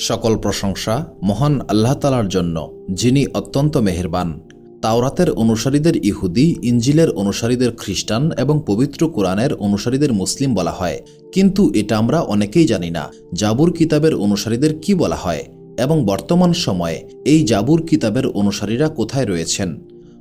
সকল প্রশংসা মহান আল্লাহ তালার জন্য, যিনি অত্যন্ত মেহেরবান। তাওরাতের অনুসারীদের ইহুদি ইঞ্জিলের অনুসারীদের খ্রিস্টান এবং পবিত্র কোরআনের অনুসারীদের মুসলিম বলা হয়। কিন্তু এটা আমরা অনেকেই জানি না, জাবুর কিতাবের অনুসারীদের কি বলা হয় এবং বর্তমান সময়ে এই জাবুর কিতাবের অনুসারীরা কোথায় রয়েছেন।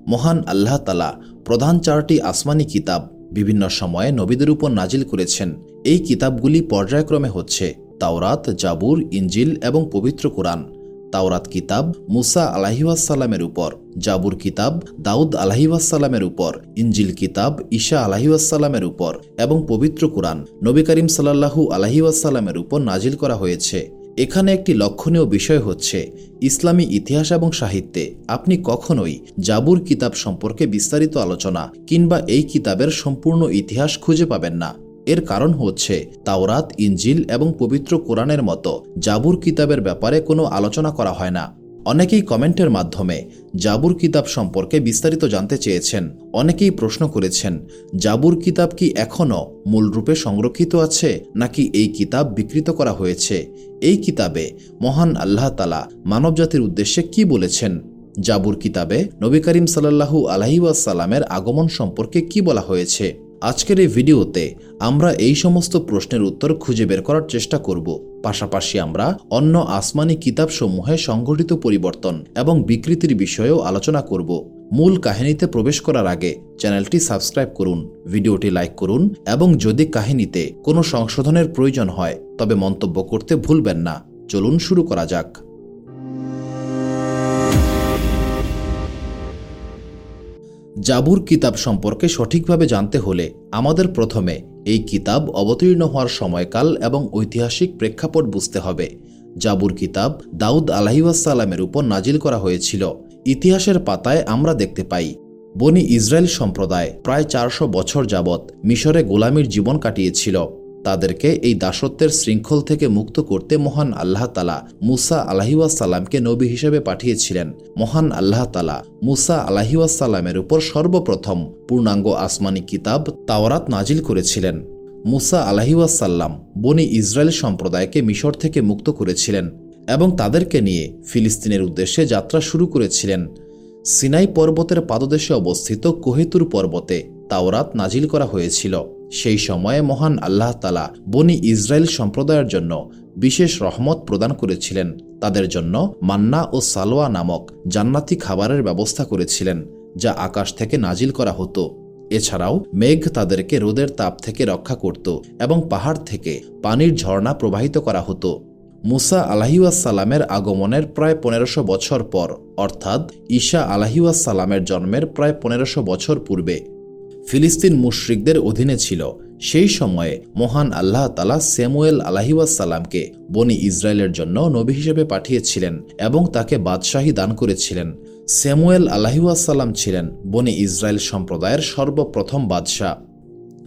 মহান আল্লাহ তালা প্রধান চারটি আসমানি কিতাব বিভিন্ন সময়ে নবীদের উপর নাজিল করেছেন। এই কিতাবগুলি পর্যায়ক্রমে হচ্ছে তাওরাত, জাবুর ইঞ্জিল এবং পবিত্র কোরআন। তাওরাত কিতাব মুসা আলাহিউসাল্লামের উপর, জাবুর কিতাব দাউদ আলাহিউসাল্লামের উপর ইঞ্জিল কিতাব ঈশা আলাহিউসাল্লামের উপর এবং পবিত্র কোরআন নবী করিম সাল্লাহু আলাহিউসাল্লামের উপর নাজিল করা হয়েছে। এখানে একটি লক্ষণীয় বিষয় হচ্ছে ইসলামী ইতিহাস এবং সাহিত্যে আপনি কখনোই জাবুর কিতাব সম্পর্কে বিস্তারিত আলোচনা কিংবা এই কিতাবের সম্পূর্ণ ইতিহাস খুঁজে পাবেন না। এর কারণ হচ্ছে তাওরাত ইঞ্জিল এবং পবিত্র কোরআনের মতো জাবুর কিতাবের ব্যাপারে কোনো আলোচনা করা হয় না। অনেকেই কমেন্টের মাধ্যমে জাবুর কিতাব সম্পর্কে বিস্তারিত জানতে চেয়েছেন। অনেকেই প্রশ্ন করেছেন, জাবুর কিতাব কি এখনও মূলরূপে সংরক্ষিত আছে নাকি এই কিতাব বিকৃত করা হয়েছে? এই কিতাবে মহান আল্লাহ তালা মানবজাতির উদ্দেশ্যে কি বলেছেন? জাবুর কিতাবে নবী করিম সাল্লাহু আলহিউসাল্লামের আগমন সম্পর্কে কি বলা হয়েছে? আজকের এই ভিডিওতে আমরা এই সমস্ত প্রশ্নের উত্তর খুঁজে বের করার চেষ্টা করব। পাশাপাশি আমরা অন্য আসমানি কিতাবসমূহে সংঘটিত পরিবর্তন এবং বিকৃতির বিষয়েও আলোচনা করব। মূল কাহিনীতে প্রবেশ করার আগে চ্যানেলটি সাবস্ক্রাইব করুন, ভিডিওটি লাইক করুন এবং যদি কাহিনীতে কোনো সংশোধনের প্রয়োজন হয়, তবে মন্তব্য করতে ভুলবেন না। চলুন শুরু করা যাক। জাবুর কিতাব সম্পর্কে সঠিকভাবে জানতে হলে আমাদের প্রথমে এই কিতাব অবতীর্ণ হওয়ার সময়কাল এবং ঐতিহাসিক প্রেক্ষাপট বুঝতে হবে। জাবুর কিতাব দাউদ আলাহিউসালামের উপর নাজিল করা হয়েছিল। ইতিহাসের পাতায় আমরা দেখতে পাই, বনি ইসরায়েল সম্প্রদায় প্রায় চারশো বছর যাবৎ মিশরে গোলামির জীবন কাটিয়েছিল। তাদেরকে এই দাসত্বের শৃঙ্খল থেকে মুক্ত করতে মহান আল্লাহ তালা মুসা আলাহিউসাল্লামকে নবী হিসেবে পাঠিয়েছিলেন। মহান আল্লাহ তালা মুসা আলাহিউসাল্লামের উপর সর্বপ্রথম পূর্ণাঙ্গ আসমানি কিতাব তাওরাত নাজিল করেছিলেন। মুসা আলাহিউসাল্লাম বনি ইসরায়েল সম্প্রদায়কে মিশর থেকে মুক্ত করেছিলেন এবং তাদেরকে নিয়ে ফিলিস্তিনের উদ্দেশ্যে যাত্রা শুরু করেছিলেন। সিনাই পর্বতের পাদদেশে অবস্থিত কোহেতুর পর্বতে তাওরাত নাজিল করা হয়েছিল। সেই সময়ে মহান আল্লাহ তালা বনি ইসরায়েল সম্প্রদায়ের জন্য বিশেষ রহমত প্রদান করেছিলেন। তাদের জন্য মান্না ও সালোয়া নামক জান্নাতি খাবারের ব্যবস্থা করেছিলেন, যা আকাশ থেকে নাজিল করা হতো। এছাড়াও মেঘ তাদেরকে রোদের তাপ থেকে রক্ষা করত এবং পাহাড় থেকে পানির ঝর্ণা প্রবাহিত করা হতো। মুসা আলাহিউসাল্লামের আগমনের প্রায় পনেরোশো বছর পর, অর্থাৎ ঈশা আলাহিউসাল্লামের জন্মের প্রায় পনেরোশো বছর পূর্বে ফিলিস্তিন মুশ্রিকদের অধীনে ছিল। সেই সময়ে মহান আল্লাহ তালা স্যামুয়েল আলাহিউসাল্লামকে বনি ইসরায়েলের জন্য নবী হিসেবে পাঠিয়েছিলেন এবং তাকে বাদশাহী দান করেছিলেন। স্যামুয়েল আলাহিউসাল্লাম ছিলেন বনি ইসরায়েল সম্প্রদায়ের সর্বপ্রথম বাদশাহ।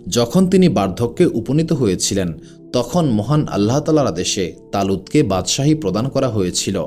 যখন তিনি বার্ধক্যে উপনীত হয়েছিলেন, তখন মহান আল্লাহ তালার আদেশে তালুদকে বাদশাহী প্রদান করা হয়েছিল।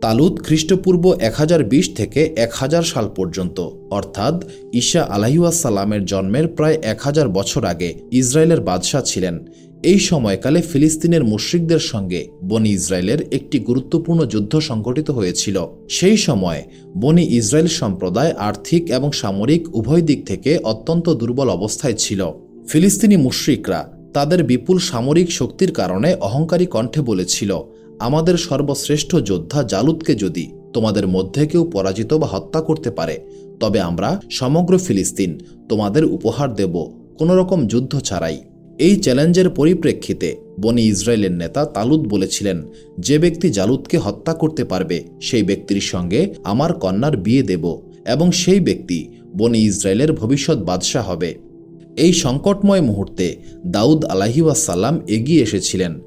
তালুদ খ্রিস্টপূর্ব এক হাজার বিশ থেকে এক হাজার সাল পর্যন্ত, অর্থাৎ ঈশা আলাহিউসাল্লামের জন্মের প্রায় এক হাজার বছর আগে ইসরায়েলের বাদশাহ ছিলেন। এই সময়কালে ফিলিস্তিনের মুশ্রিকদের সঙ্গে বনি ইসরায়েলের একটি গুরুত্বপূর্ণ যুদ্ধ সংঘটিত হয়েছিল। সেই সময় বনি ইসরায়েল সম্প্রদায় আর্থিক এবং সামরিক উভয় দিক থেকে অত্যন্ত দুর্বল অবস্থায় ছিল। ফিলিস্তিনি মুশ্রিকরা তাদের বিপুল সামরিক শক্তির কারণে অহংকারী কণ্ঠে বলেছিল আমাদের সর্বশ্রেষ্ঠ যোদ্ধা জালুদকে যদি তোমাদের মধ্যে কেউ পরাজিত বা হত্যা করতে পারে, তবে আমরা সমগ্র ফিলিস্তিন তোমাদের উপহার দেব কোনো রকম যুদ্ধ ছাড়াই। এই চ্যালেঞ্জের পরিপ্রেক্ষিতে বনি ইসরায়েলের নেতা তালুদ বলেছিলেন, যে ব্যক্তি জালুদকে হত্যা করতে পারবে, সেই ব্যক্তির সঙ্গে আমার কন্যার বিয়ে দেব এবং সেই ব্যক্তি বনি ইসরায়েলের ভবিষ্যৎ বাদশাহ হবে। এই সংকটময় মুহূর্তে দাউদ আলাহিউসাল্লাম এগিয়ে এসেছিলেন।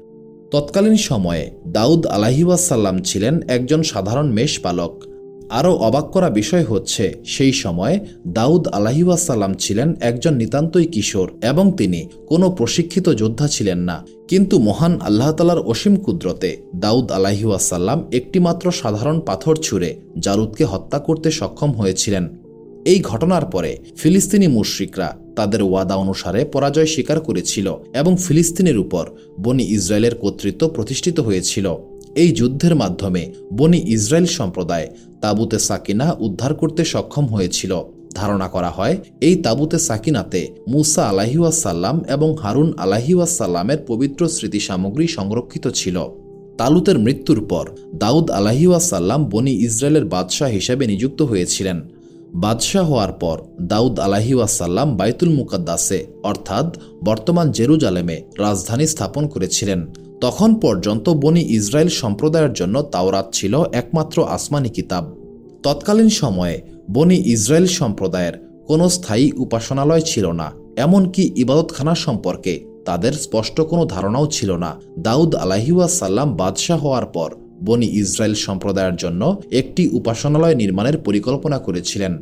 তৎকালীন সময়ে দাউদ আলাহিউসাল্লাম ছিলেন একজন সাধারণ মেষপালক। আরও অবাক করা বিষয় হচ্ছে, সেই সময়ে দাউদ আলাহিউসাল্লাম ছিলেন একজন নিতান্তই কিশোর এবং তিনি কোনো প্রশিক্ষিত যোদ্ধা ছিলেন না। কিন্তু মহান আল্লাহ তালার অসীম কুদরতে দাউদ আলাহিউসাল্লাম একটিমাত্র সাধারণ পাথর ছুঁড়ে জারুদকে হত্যা করতে সক্ষম হয়েছিলেন। এই ঘটনার পরে ফিলিস্তিনি মুশ্রিকরা তাদের ওয়াদা অনুসারে পরাজয় স্বীকার করেছিল এবং ফিলিস্তিনের উপর বনি ইসরায়েলের কর্তৃত্ব প্রতিষ্ঠিত হয়েছিল। এই যুদ্ধের মাধ্যমে বনি ইসরায়েল সম্প্রদায় তাবুতে সাকিনা উদ্ধার করতে সক্ষম হয়েছিল। ধারণা করা হয়, এই তাবুতে সাকিনাতে মুসা আলাহিউসাল্লাম এবং হারুন আলাহিউসাল্লামের পবিত্র স্মৃতি সামগ্রী সংরক্ষিত ছিল। তালুতের মৃত্যুর পর দাউদ আলাহিউসাল্লাম বনি ইসরায়েলের বাদশাহ হিসেবে নিযুক্ত হয়েছিলেন। বাদশাহ হওয়ার পর দাউদ আলাহিউসাল্লাম বাইতুল মুকাদ্দাসে, অর্থাৎ বর্তমান জেরুজালেমে, রাজধানী স্থাপন করেছিলেন। তখন পর্যন্ত বনি ইসরায়েল সম্প্রদায়ের জন্য তাওরাত ছিল একমাত্র আসমানি কিতাব। তৎকালীন সময়ে বনি ইসরায়েল সম্প্রদায়ের কোনো স্থায়ী উপাসনালয় ছিল না, এমনকি ইবাদতখানা সম্পর্কে তাদের স্পষ্ট কোনো ধারণাও ছিল না। দাউদ আলাহিউসাল্লাম বাদশাহ হওয়ার পর বনি ইসরায়েল সম্প্রদায়ের জন্য একটি উপাসনালয় নির্মাণের পরিকল্পনা করেছিলেন।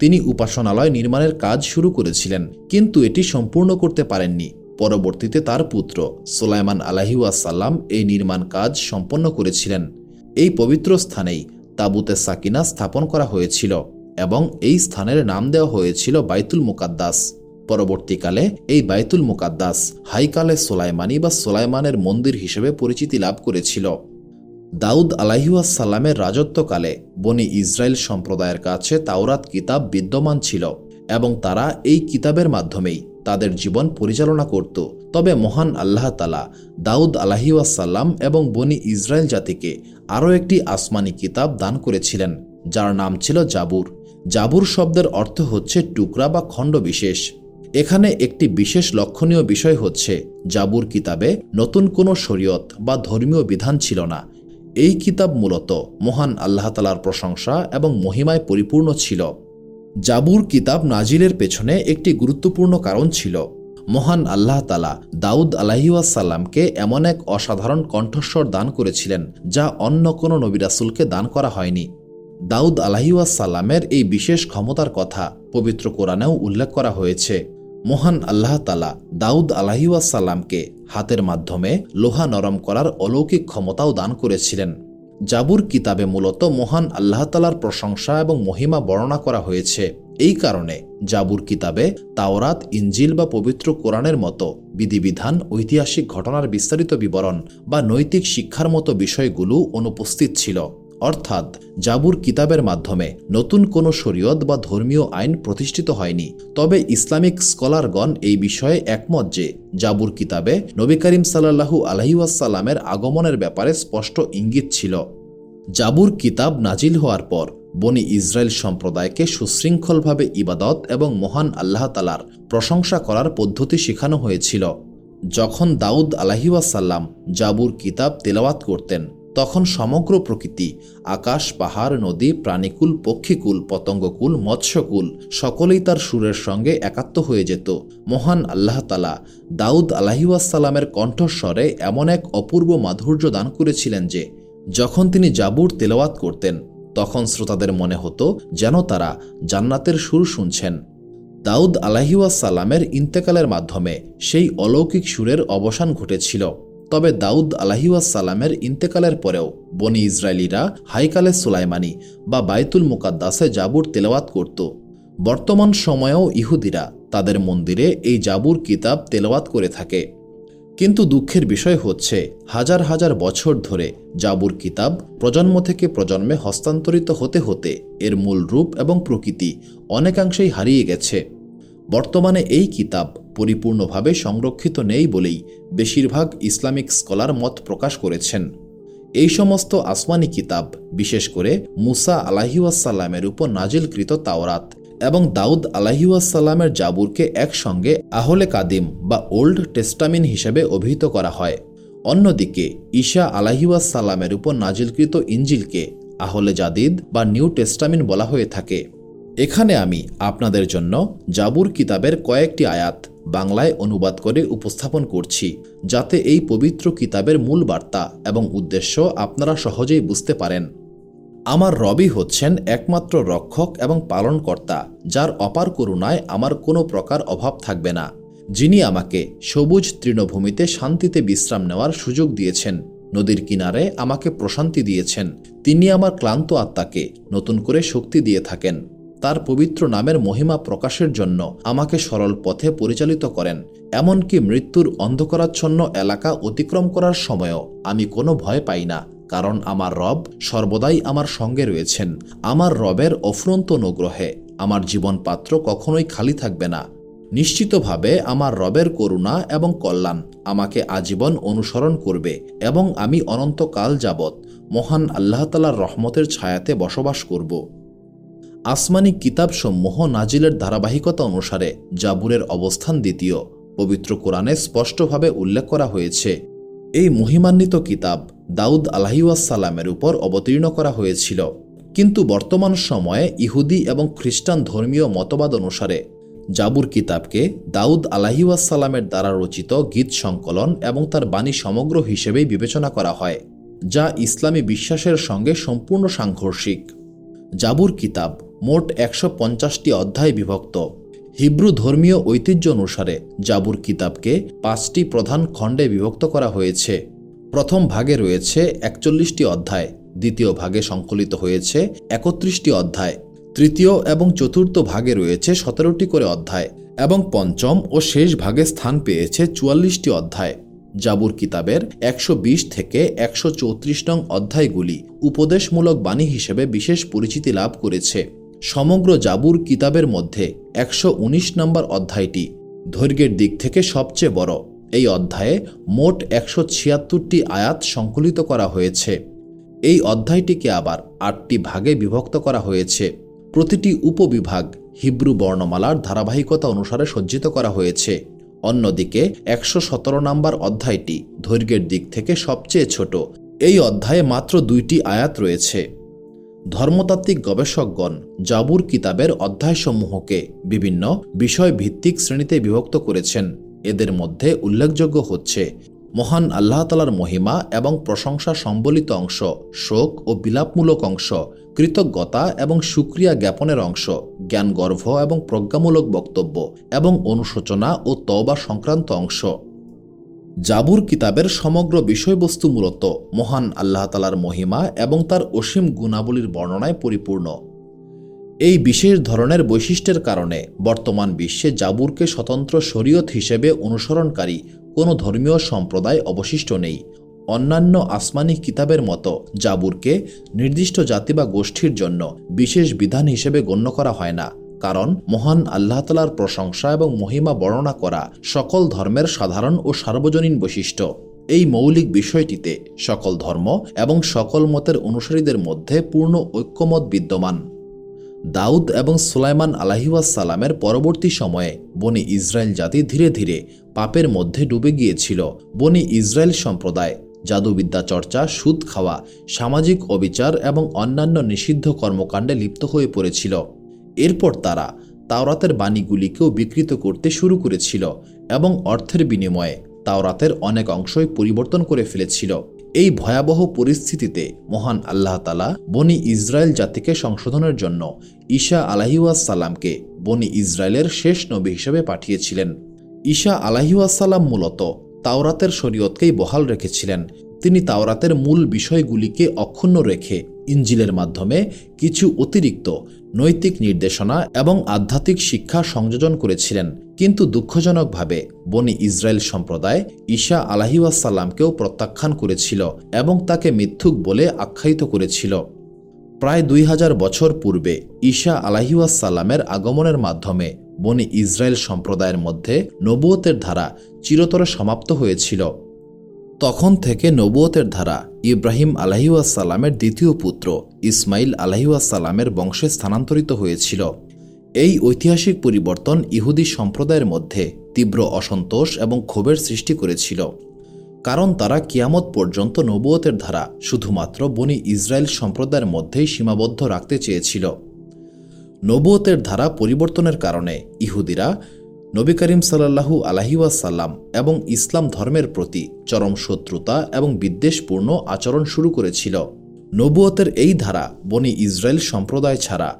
তিনি উপাসনালয় নির্মাণের কাজ শুরু করেছিলেন, কিন্তু এটি সম্পূর্ণ করতে পারেননি। পরবর্তীতে তার পুত্র সোলাইমান আলাহিউসাল্লাম এই নির্মাণ কাজ সম্পন্ন করেছিলেন। এই পবিত্র স্থানেই তাবুতে সাকিনা স্থাপন করা হয়েছিল এবং এই স্থানের নাম দেওয়া হয়েছিল বাইতুল মুকাদ্দাস। পরবর্তীকালে এই বাইতুল মুকাদ্দাস হাইকালে সোলাইমানি বা সোলাইমানের মন্দির হিসেবে পরিচিতি লাভ করেছিল। দাউদ আলাহিউসাল্লামের রাজত্বকালে বনি ইসরায়েল সম্প্রদায়ের কাছে তাওরাত কিতাব বিদ্যমান ছিল এবং তারা এই কিতাবের মাধ্যমেই তাদের জীবন পরিচালনা করত। তবে মহান আল্লাহ তালা দাউদ আলাহিউসাল্লাম এবং বনি ইসরায়েল জাতিকে আরও একটি আসমানি কিতাব দান করেছিলেন, যার নাম ছিল জাবুর। জাবুর শব্দের অর্থ হচ্ছে টুকরা বা খণ্ড বিশেষ। এখানে একটি বিশেষ লক্ষণীয় বিষয় হচ্ছে, জাবুর কিতাবে নতুন কোনো শরীয়ত বা ধর্মীয় বিধান ছিল না। এই কিতাব মূলত মহান আল্লাহ তালার প্রশংসা এবং মহিমায় পরিপূর্ণ ছিল। জাবুর কিতাব নাজিলের পেছনে একটি গুরুত্বপূর্ণ কারণ ছিল। মহান আল্লাহ তালা দাউদ আলাহিউসাল্লামকে এমন এক অসাধারণ কণ্ঠস্বর দান করেছিলেন, যা অন্য কোনো নবিরাসুলকে দান করা হয়নি। দাউদ আলাহিউসাল্লামের এই বিশেষ ক্ষমতার কথা পবিত্র কোরআনেও উল্লেখ করা হয়েছে। মহান আল্লাহ তালা দাউদ আলাহিউসাল্লামকে হাতের মাধ্যমে লোহা নরম করার অলৌকিক ক্ষমতাও দান করেছিলেন। জাবুর কিতাবে মূলত মহান আল্লাহ তালার প্রশংসা এবং মহিমা বর্ণনা করা হয়েছে। এই কারণে জাবুর কিতাবে তাওরাত ইঞ্জিল বা পবিত্র কোরআনের মতো বিধিবিধান, ঐতিহাসিক ঘটনার বিস্তারিত বিবরণ বা নৈতিক শিক্ষার মতো বিষয়গুলো অনুপস্থিত ছিল। অর্থাৎ জাবুর কিতাবের মাধ্যমে নতুন কোনো শরীয়ত বা ধর্মীয় আইন প্রতিষ্ঠিত হয়নি। তবে ইসলামিক স্কলারগণ এই বিষয়ে একমত যে জাবুর কিতাবে নবী করিম সাল্লাহু আলহিউসাল্লামের আগমনের ব্যাপারে স্পষ্ট ইঙ্গিত ছিল। জাবুর কিতাব নাজিল হওয়ার পর বনি ইসরায়েল সম্প্রদায়কে সুশৃঙ্খলভাবে ইবাদত এবং মহান আল্লাহ তালার প্রশংসা করার পদ্ধতি শেখানো হয়েছিল। যখন দাউদ আলাহিউসাল্লাম জাবুর কিতাব তেলাওয়াত করতেন তখন সমগ্র প্রকৃতি, আকাশ, পাহাড়, নদী, প্রাণীকুল, পক্ষীকুল, পতঙ্গকুল, মৎস্যকুল, সকলেই তার সুরের সঙ্গে একাত্ম হয়ে যেত। মহান আল্লাহ তালা দাউদ আলাহিউসাল্লামের কণ্ঠস্বরে এমন এক অপূর্ব মাধুর্য দান করেছিলেন যে, যখন তিনি জাবুর তেলাওয়াত করতেন, তখন শ্রোতাদের মনে হতো যেন তারা জান্নাতের সুর শুনছেন। দাউদ আলাহিউসাল্লামের ইন্তেকালের মাধ্যমে সেই অলৌকিক সুরের অবসান ঘটেছিল। তবে দাউদ আলাহিউসাল্লামের ইন্তেকালের পরেও বনি ইসরায়েলিরা হাইকালে সুলাইমানি বা বাইতুল মুকাদ্দাসে জাবুর তেলাওয়াত করত। বর্তমান সময়েও ইহুদিরা তাদের মন্দিরে এই জাবুর কিতাব তেলাওয়াত করে থাকে। কিন্তু দুঃখের বিষয় হচ্ছে, হাজার হাজার বছর ধরে জাবুর কিতাব প্রজন্ম থেকে প্রজন্মে হস্তান্তরিত হতে হতে এর মূল রূপ এবং প্রকৃতি অনেকাংশেই হারিয়ে গেছে। বর্তমানে এই কিতাব পরিপূর্ণভাবে সংরক্ষিত নেই বলেই বেশিরভাগ ইসলামিক স্কলার মত প্রকাশ করেছেন। এই সমস্ত আসমানি কিতাব, বিশেষ করে মুসা আলাহিউসাল্লামের উপর নাজিলকৃত তাওরাত এবং দাউদ আলাহিউসাল্লামের জাবুরকে একসঙ্গে আহলে কাদিম বা ওল্ড টেস্টামিন হিসেবে অভিহিত করা হয়। অন্যদিকে, ঈশা আলাহিউসাল্লামের উপর নাজিলকৃত ইঞ্জিলকে আহলে জাদিদ বা নিউ টেস্টামিন বলা হয়ে থাকে। এখানে আমি আপনাদের জন্য জাবুর কিতাবের কয়েকটি আয়াত বাংলায় অনুবাদ করে উপস্থাপন করছি, যাতে এই পবিত্র কিতাবের মূল বার্তা এবং উদ্দেশ্য আপনারা সহজেই বুঝতে পারেন। আমার রবি হচ্ছেন একমাত্র রক্ষক এবং পালনকর্তা, যার অপার করুণায় আমার কোনো প্রকার অভাব থাকবে না। যিনি আমাকে সবুজ তৃণভূমিতে শান্তিতে বিশ্রাম নেওয়ার সুযোগ দিয়েছেন, নদীর কিনারে আমাকে প্রশান্তি দিয়েছেন, তিনি আমার ক্লান্ত আত্মাকে নতুন করে শক্তি দিয়ে থাকেন। তার পবিত্র নামের মহিমা প্রকাশের জন্য আমাকে সরল পথে পরিচালিত করেন। এমনকি মৃত্যুর অন্ধকারাচ্ছন্ন এলাকা অতিক্রম করার সময়ও আমি কোনো ভয় পাই না, কারণ আমার রব সর্বদাই আমার সঙ্গে রয়েছেন। আমার রবের অফুরন্ত অনুগ্রহে আমার জীবন পাত্র কখনোই খালি থাকবে না। নিশ্চিতভাবে আমার রবের করুণা এবং কল্যাণ আমাকে আজীবন অনুসরণ করবে এবং আমি অনন্তকাল যাবৎ মহান আল্লাহতালার রহমতের ছায়াতে বসবাস করব। আসমানি কিতাবসমূহ নাজিলের ধারাবাহিকতা অনুসারে জাবুরের অবস্থান দ্বিতীয়। পবিত্র কোরআনে স্পষ্টভাবে উল্লেখ করা হয়েছে, এই মহিমান্বিত কিতাব দাউদ আলাহিউসাল্লামের উপর অবতীর্ণ করা হয়েছিল। কিন্তু বর্তমান সময়ে ইহুদি এবং খ্রিস্টান ধর্মীয় মতবাদ অনুসারে জাবুর কিতাবকে দাউদ আলাহিউসাল্লামের দ্বারা রচিত গীত সংকলন এবং তার বাণী সমগ্র হিসেবেই বিবেচনা করা হয়, যা ইসলামী বিশ্বাসের সঙ্গে সম্পূর্ণ সাংঘর্ষিক। জাবুর কিতাব মোট একশো পঞ্চাশটি অধ্যায় বিভক্ত। হিব্রু ধর্মীয় ঐতিহ্য অনুসারে জাবুর কিতাবকে পাঁচটি প্রধান খণ্ডে বিভক্ত করা হয়েছে। প্রথম ভাগে রয়েছে একচল্লিশটি অধ্যায়, দ্বিতীয় ভাগে সংকলিত হয়েছে একত্রিশটি অধ্যায়, তৃতীয় এবং চতুর্থ ভাগে রয়েছে সতেরোটি করে অধ্যায় এবং পঞ্চম ও শেষ ভাগে স্থান পেয়েছে চুয়াল্লিশটি অধ্যায়। জাবুর কিতাবের একশো বিশ থেকে একশো চৌত্রিশ নং অধ্যায়গুলি উপদেশমূলক বাণী হিসেবে বিশেষ পরিচিতি লাভ করেছে। সমগ্র জাবুর কিতাবের মধ্যে একশো উনিশ নম্বর অধ্যায়টি দৈর্ঘ্যের দিক থেকে সবচেয়ে বড়। এই অধ্যায়ে মোট একশো ছিয়াত্তরটি আয়াত সংকলিত করা হয়েছে। এই অধ্যায়টিকে আবার আটটি ভাগে বিভক্ত করা হয়েছে। প্রতিটি উপবিভাগ হিব্রু বর্ণমালার ধারাবাহিকতা অনুসারে সজ্জিত করা হয়েছে। অন্যদিকে একশো সতেরো নম্বর অধ্যায়টি দৈর্ঘ্যের দিক থেকে সবচেয়ে ছোট। এই অধ্যায়ে মাত্র দুইটি আয়াত রয়েছে। ধর্মতাত্ত্বিক গবেষকগণ জাবুর কিতাবের অধ্যায়সমূহকে বিভিন্ন বিষয় ভিত্তিক শ্রেণীতে বিভক্ত করেছেন। এদের মধ্যে উল্লেখযোগ্য হচ্ছে মহান আল্লাহ তালার মহিমা এবং প্রশংসা সম্বলিত অংশ, শোক ও বিলাপমূলক অংশ, কৃতজ্ঞতা এবং সুক্রিয়া জ্ঞাপনের অংশ, জ্ঞানগর্ভ এবং প্রজ্ঞামূলক বক্তব্য এবং অনুশোচনা ও তওবা সংক্রান্ত অংশ। জাবুর কিতাবের সমগ্র বিষয়বস্তু মূলত মহান আল্লাহ তালার মহিমা এবং তার অসীম গুণাবলীর বর্ণনায় পরিপূর্ণ। এই বিশেষ ধরনের বৈশিষ্ট্যের কারণে বর্তমান বিশ্বে জাবুরকে স্বতন্ত্র শরীয়ত হিসেবে অনুসরণকারী কোনো ধর্মীয় সম্প্রদায় অবশিষ্ট নেই। অন্যান্য আসমানি কিতাবের মতো জাবুরকে নির্দিষ্ট জাতি বা গোষ্ঠীর জন্য বিশেষ বিধান হিসেবে গণ্য করা হয় না। কারণ মহান আল্লাহ তালার প্রশংসা এবং মহিমা বর্ণনা করা সকল ধর্মের সাধারণ ও সার্বজনীন বৈশিষ্ট্য। এই মৌলিক বিষয়টিতে সকল ধর্ম এবং সকল মতের অনুসারীদের মধ্যে পূর্ণ ঐক্যমত বিদ্যমান। দাউদ এবং সুলাইমান আলাহিউসালামের পরবর্তী সময়ে বনি ইসরায়েল জাতি ধীরে ধীরে পাপের মধ্যে ডুবে গিয়েছিল। বনি ইসরায়েল সম্প্রদায়, জাদুবিদ্যা চর্চা, সুদ খাওয়া, সামাজিক অবিচার এবং অন্যান্য নিষিদ্ধ কর্মকাণ্ডে লিপ্ত হয়ে পড়েছিল। এরপর তারা তাওরাতের বাণীগুলিকেও বিকৃত করতে শুরু করেছিল এবং অর্থের বিনিময়ে তাওরাতের অনেক অংশই পরিবর্তন করে ফেলেছিল। এই ভয়াবহ পরিস্থিতিতে মহান আল্লাহ তালা বনি ইসরায়েল জাতিকে সংশোধনের জন্য ঈশা আলাহিউসাল্লামকে বনি ইসরায়েলের শেষ নবী হিসেবে পাঠিয়েছিলেন। ঈশা আলাহিউসাল্লাম মূলত তাওরাতের শরীয়তকেই বহাল রেখেছিলেন তিনি তাওরাতের মূল বিষয়গুলিকে অক্ষুণ্ণ রেখে ইঞ্জিলের মাধ্যমে কিছু অতিরিক্ত নৈতিক নির্দেশনা এবং আধ্যাত্মিক শিক্ষা সংযোজন করেছিলেন। কিন্তু দুঃখজনকভাবে বনি ইসরায়েল সম্প্রদায় ঈশা আলাহিউসাল্লামকেও প্রত্যাখ্যান করেছিল এবং তাকে মিথ্যুক বলে আখ্যায়িত করেছিল। প্রায় দুই হাজার বছর পূর্বে ঈশা আলাহিউসাল্লামের আগমনের মাধ্যমে বনি ইসরায়েল সম্প্রদায়ের মধ্যে নবুয়তের ধারা চিরতরে সমাপ্ত হয়েছিল। তখন থেকে নবুয়তের ধারা ইব্রাহিম আলাহিউসাল্লামের দ্বিতীয় পুত্র, ইসমাইল আলাহিউসাল্লামের বংশে স্থানান্তরিত হয়েছিল। এই ঐতিহাসিক পরিবর্তন ইহুদি সম্প্রদায়ের মধ্যে তীব্র অসন্তোষ এবং ক্ষোভের সৃষ্টি করেছিল। কারণ তারা কিয়ামত পর্যন্ত নবুয়তের ধারা শুধুমাত্র বনি ইসরায়েল সম্প্রদায়ের মধ্যেই সীমাবদ্ধ রাখতে চেয়েছিল। নবুয়তের ধারা পরিবর্তনের কারণে ইহুদিরা নবী করিম সাল্লাহু আলাহিউসাল্লাম এবং ইসলাম ধর্মের প্রতি চরম শত্রুতা এবং বিদ্বেষপূর্ণ আচরণ শুরু করেছিল। নবুয়তের এই ধারা বনি ইসরায়েল সম্প্রদায় ছাড়া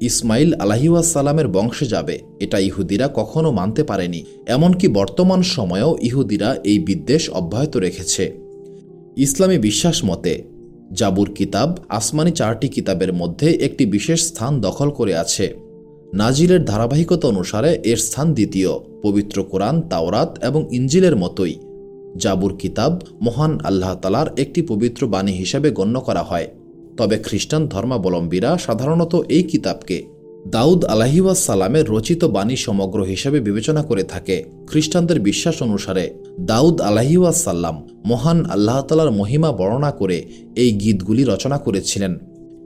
ইসমাইল আলাহিউসাল্লামের বংশে যাবে, এটা ইহুদিরা কখনো মানতে পারেনি। এমনকি বর্তমান সময়েও ইহুদিরা এই বিদ্বেষ অব্যাহত রেখেছে। ইসলামী বিশ্বাস মতে, জাবুর কিতাব আসমানি চারটি কিতাবের মধ্যে একটি বিশেষ স্থান দখল করে আছে। নাজিলের ধারাবাহিকতা অনুসারে এর স্থান দ্বিতীয়, পবিত্র কোরআন, তাওরাত এবং ইঞ্জিলের মতোই। জাবুর কিতাব মহান আল্লাহ তালার একটি পবিত্র বাণী হিসেবে গণ্য করা হয়। তবে খ্রিস্টান ধর্মাবলম্বীরা সাধারণত এই কিতাবকে দাউদ সালামের রচিত বাণী সমগ্র হিসেবে বিবেচনা করে থাকে। খ্রিস্টানদের বিশ্বাস অনুসারে দাউদ সাল্লাম মহান আল্লাহ তালার মহিমা বর্ণনা করে এই গীতগুলি রচনা করেছিলেন।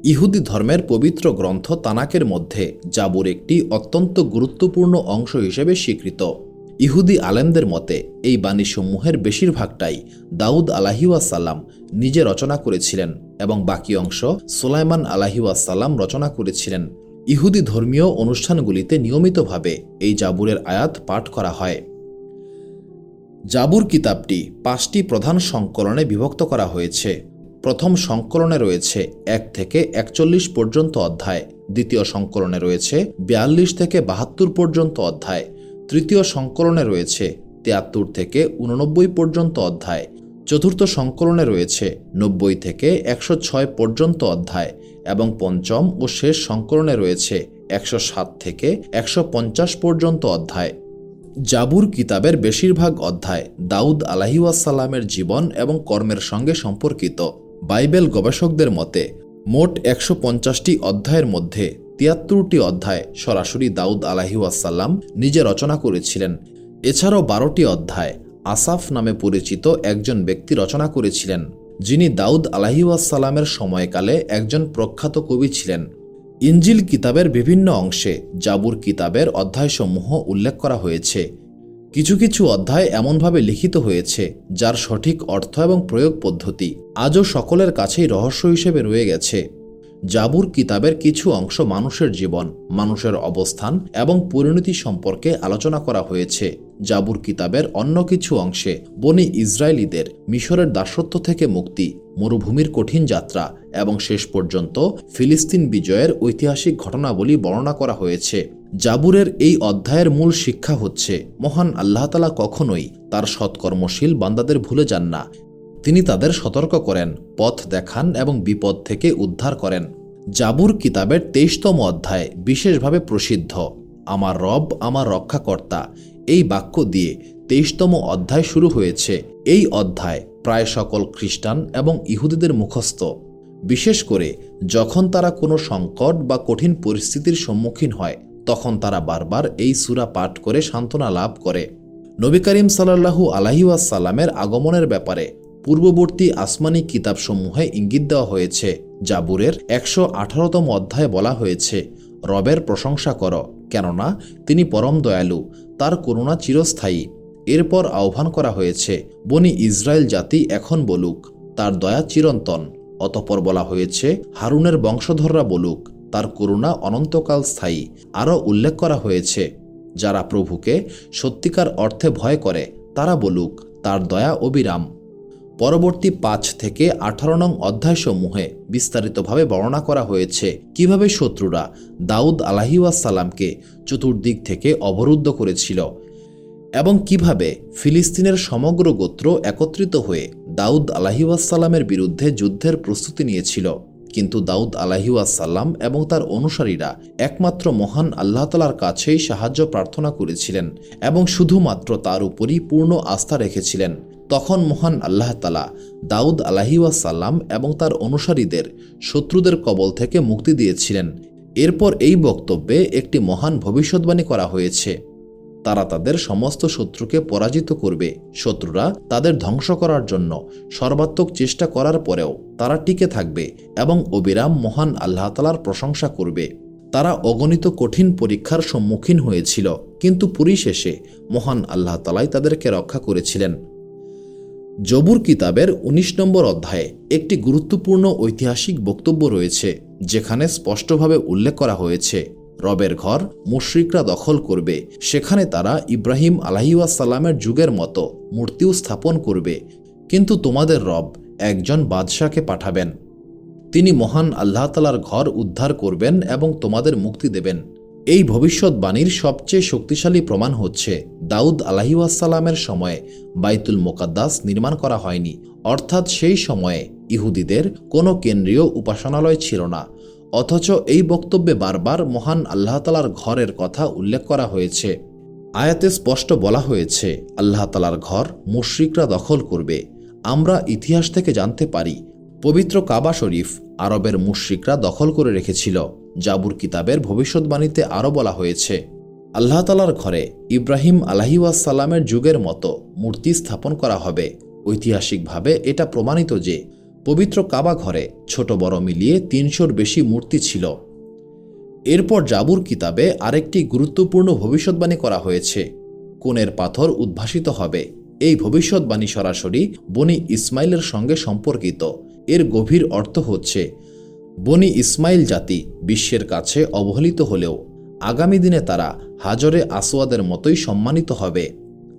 ইহুদি ধর্মের পবিত্র গ্রন্থ তানাকের মধ্যে জাবুর একটি অত্যন্ত গুরুত্বপূর্ণ অংশ হিসেবে স্বীকৃত। ইহুদি আলেমদের মতে, এই বাণীসমূহের বেশিরভাগটাই দাউদ আলাহিউসাল্লাম নিজে রচনা করেছিলেন এবং বাকি অংশ সোলাইমান আলাহিউসাল্লাম রচনা করেছিলেন। ইহুদি ধর্মীয় অনুষ্ঠানগুলিতে নিয়মিতভাবে এই জাবুরের আয়াত পাঠ করা হয়। জাবুর কিতাবটি পাঁচটি প্রধান সংকলনে বিভক্ত করা হয়েছে। প্রথম সংকলনে রয়েছে এক থেকে একচল্লিশ পর্যন্ত অধ্যায়, দ্বিতীয় সংকলনে রয়েছে বিয়াল্লিশ থেকে বাহাত্তর পর্যন্ত অধ্যায়, তৃতীয় সংকলনে রয়েছে তিয়াত্তর থেকে উননব্বই পর্যন্ত অধ্যায়, চতুর্থ সংকলনে রয়েছে নব্বই থেকে একশো ছয় পর্যন্ত অধ্যায় এবং পঞ্চম ও শেষ সংকলনে রয়েছে একশো সাত থেকে একশো পঞ্চাশ পর্যন্ত অধ্যায়। জাবুর কিতাবের বেশিরভাগ অধ্যায় দাউদ আলাহিউসাল্লামের জীবন এবং কর্মের সঙ্গে সম্পর্কিত। বাইবেল গবেষকদের মতে, মোট একশো পঞ্চাশটি অধ্যায়ের মধ্যে তিয়াত্তরটি অধ্যায় সরাসরি দাউদ আলাহিউসাল্লাম নিজে রচনা করেছিলেন। এছাড়াও বারোটি অধ্যায় আসাফ নামে পরিচিত একজন ব্যক্তি রচনা করেছিলেন, যিনি দাউদ আলাহিউসাল্লামের সময়কালে একজন প্রখ্যাত কবি ছিলেন। ইঞ্জিল কিতাবের বিভিন্ন অংশে জাবুর কিতাবের অধ্যায়সমূহ উল্লেখ করা হয়েছে। কিছু কিছু অধ্যায় এমনভাবে লিখিত হয়েছে, যার সঠিক অর্থ এবং প্রয়োগ পদ্ধতি আজও সকলের কাছেই রহস্য হিসেবে রয়ে গেছে। জাবুর কিতাবের কিছু অংশ মানুষের জীবন, মানুষের অবস্থান এবং পরিণতি সম্পর্কে আলোচনা করা হয়েছে। জাবুর কিতাবের অন্য কিছু অংশে বনি ইসরায়েলিদের মিশরের দাসত্ব থেকে মুক্তি, মরুভূমির কঠিন যাত্রা এবং শেষ পর্যন্ত ফিলিস্তিন বিজয়ের ঐতিহাসিক ঘটনাবলী বর্ণনা করা হয়েছে। জাবুরের এই অধ্যায়ের মূল শিক্ষা হচ্ছে, মহান আল্লাহতালা কখনোই তার সৎকর্মশীল বান্দাদের ভুলে যান না। তিনি তাদের সতর্ক করেন, পথ দেখান এবং বিপদ থেকে উদ্ধার করেন। জাবুর কিতাবের তেইশতম অধ্যায় বিশেষভাবে প্রসিদ্ধ, আমার রব আমার রক্ষাকর্তা এই বাক্য দিয়ে তেইশতম অধ্যায় শুরু হয়েছে। এই অধ্যায় প্রায় সকল খ্রিস্টান এবং ইহুদিদের মুখস্থ। বিশেষ করে যখন তারা কোনো সংকট বা কঠিন পরিস্থিতির সম্মুখীন হয় তখন তারা বারবার এই সুরা পাঠ করে সান্ত্বনা লাভ করে। নবী করিম সাল্লাহু আলাহিউসাল্লামের আগমনের ব্যাপারে পূর্ববর্তী আসমানি কিতাবসমূহে ইঙ্গিত দেওয়া হয়েছে, জাবুরের একশো আঠারোতম অধ্যায়ে বলা হয়েছে, রবের প্রশংসা কর, কেননা তিনি পরম দয়ালু, তার করুণা চিরস্থায়ী। এরপর আহ্বান করা হয়েছে, বনি ইসরায়েল জাতি এখন বলুক, তার দয়া চিরন্তন। অতপর বলা হয়েছে, হারুনের বংশধররা বলুক তার করুণা অনন্তকাল স্থায়ী, আরও উল্লেখ করা হয়েছে, যারা প্রভুকে সত্যিকার অর্থে ভয় করে, তারা বলুক, তার দয়া অবিরাম। পরবর্তী পাঁচ থেকে আঠারো নং অধ্যায়সমূহে বিস্তারিতভাবে বর্ণনা করা হয়েছে কীভাবে শত্রুরা দাউদ আলাহিউসাল্লামকে চতুর্দিক থেকে অবরুদ্ধ করেছিল এবং কীভাবে ফিলিস্তিনের সমগ্র গোত্র একত্রিত হয়ে দাউদ আলাহিউসাল্লামের বিরুদ্ধে যুদ্ধের প্রস্তুতি নিয়েছিল। কিন্তু দাউদ আলাহিউসাল্লাম এবং তার অনুসারীরা একমাত্র মহান আল্লাহ তালার কাছেই সাহায্য প্রার্থনা করেছিলেন এবং শুধুমাত্র তার উপরই পূর্ণ আস্থা রেখেছিলেন। তখন মহান আল্লাহ তালা দাউদ আলাহিউসাল্লাম এবং তার অনুসারীদের শত্রুদের কবল থেকে মুক্তি দিয়েছিলেন। এরপর এই বক্তব্যে একটি মহান ভবিষ্যৎবাণী করা হয়েছে। তারা তাদের সমস্ত শত্রুকে পরাজিত করবে। শত্রুরা তাদের ধ্বংস করার জন্য সর্বাত্মক চেষ্টা করার পরেও তারা টিকে থাকবে এবং অবিরাম মহান আল্লাহ তালার প্রশংসা করবে। তারা অগণিত কঠিন পরীক্ষার সম্মুখীন হয়েছিল, কিন্তু পরিশেষে মহান আল্লাহ তালাই তাদেরকে রক্ষা করেছিলেন। জবুর কিতাবের ১৯ নম্বর অধ্যায়ে একটি গুরুত্বপূর্ণ ঐতিহাসিক বক্তব্য রয়েছে, যেখানে স্পষ্টভাবে উল্লেখ করা হয়েছে রবের ঘর মুশ্রিকরা দখল করবে। সেখানে তারা ইব্রাহিম আলাহিউসাল্লামের যুগের মতো মূর্তিও স্থাপন করবে। কিন্তু তোমাদের রব একজন বাদশাকে পাঠাবেন। তিনি মহান আল্লাহ তালার ঘর উদ্ধার করবেন এবং তোমাদের মুক্তি দেবেন। এই ভবিষ্যৎবাণীর সবচেয়ে শক্তিশালী প্রমাণ হচ্ছে দাউদ আলাহিউসাল্লামের সময়ে বাইতুল মোকাদ্দাস নির্মাণ করা হয়নি। অর্থাৎ সেই সময়ে ইহুদিদের কোনো কেন্দ্রীয় উপাসনালয় ছিল না। অথচ এই বক্তব্যে বারবার মহান আল্লাহ তালার ঘরের কথা উল্লেখ করা হয়েছে। আয়াতে স্পষ্ট বলা হয়েছে, আল্লাহ তালার ঘর মুশ্রিকরা দখল করবে। আমরা ইতিহাস থেকে জানতে পারি, পবিত্র কাবা শরীফ আরবের মুশ্রিকরা দখল করে রেখেছিল। জাবুর কিতাবের ভবিষ্যৎবাণীতে আরও বলা হয়েছে, আল্লাহ তালার ঘরে ইব্রাহিম আলাহিউসাল্লামের যুগের মতো মূর্তি স্থাপন করা হবে। ঐতিহাসিকভাবে এটা প্রমাণিত যে পবিত্র কাবা ঘরে ছোট বড় মিলিয়ে তিনশোর বেশি মূর্তি ছিল। এরপর জাবুর কিতাবে আরেকটি গুরুত্বপূর্ণ ভবিষ্যৎবাণী করা হয়েছে। কোণের পাথর উদ্ভাসিত হবে। এই ভবিষ্যৎবাণী সরাসরি বনি ইসমাইলের সঙ্গে সম্পর্কিত। এর গভীর অর্থ হচ্ছে, বনি ইসমাইল জাতি বিশ্বের কাছে অবহেলিত হলেও আগামী দিনে তারা হাজরে আসোয়াদের মতোই সম্মানিত হবে।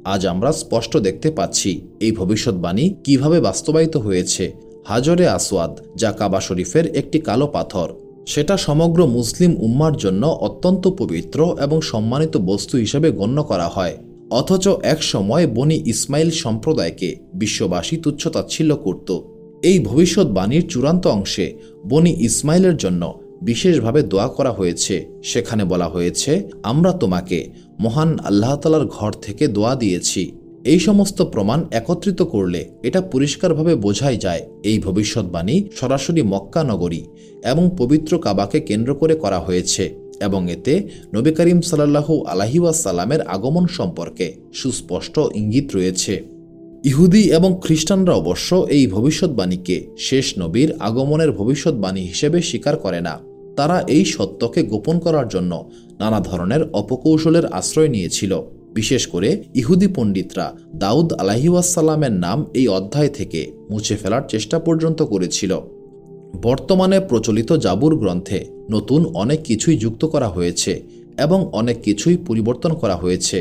আজ আমরা স্পষ্ট দেখতে পাচ্ছি এই ভবিষ্যৎবাণী কীভাবে বাস্তবায়িত হয়েছে হাজরে আসওয়াদ, যা কাবা শরীফের একটি কালো পাথর। সেটা সমগ্র মুসলিম উম্মার জন্য অত্যন্ত পবিত্র এবং সম্মানিত বস্তু হিসেবে গণ্য করা হয়। অথচ এক সময় বনি ইসমাইল সম্প্রদায়কে বিশ্ববাসী তুচ্ছতাচ্ছিল্য করত। এই ভবিষ্যৎবাণীর চূড়ান্ত অংশে বনি ইসমাইলের জন্য বিশেষভাবে দোয়া করা হয়েছে। সেখানে বলা হয়েছে, আমরা তোমাকে মহান আল্লাহতালার ঘর থেকে দোয়া দিয়েছি। এই সমস্ত প্রমাণ একত্রিত করলে এটা পরিষ্কারভাবে বোঝাই যায় এই ভবিষ্যৎবাণী সরাসরি মক্কা নগরী এবং পবিত্র কাবাকে কেন্দ্র করে করা হয়েছে এবং এতে নবী করিম সাল্লাহু আলাহিউসাল্লামের আগমন সম্পর্কে সুস্পষ্ট ইঙ্গিত রয়েছে। ইহুদি এবং খ্রিস্টানরা অবশ্য এই ভবিষ্যৎবাণীকে শেষ নবীর আগমনের ভবিষ্যৎবাণী হিসেবে স্বীকার করে না। তারা এই সত্যকে গোপন করার জন্য নানা ধরনের অপকৌশলের আশ্রয় নিয়েছিল। বিশেষ করে ইহুদি পণ্ডিতরা দাউদ আলাহিউসাল্লামের নাম এই অধ্যায় থেকে মুছে ফেলার চেষ্টা পর্যন্ত করেছিল। বর্তমানে প্রচলিত জাবুর গ্রন্থে নতুন অনেক কিছুই যুক্ত করা হয়েছে এবং অনেক কিছুই পরিবর্তন করা হয়েছে।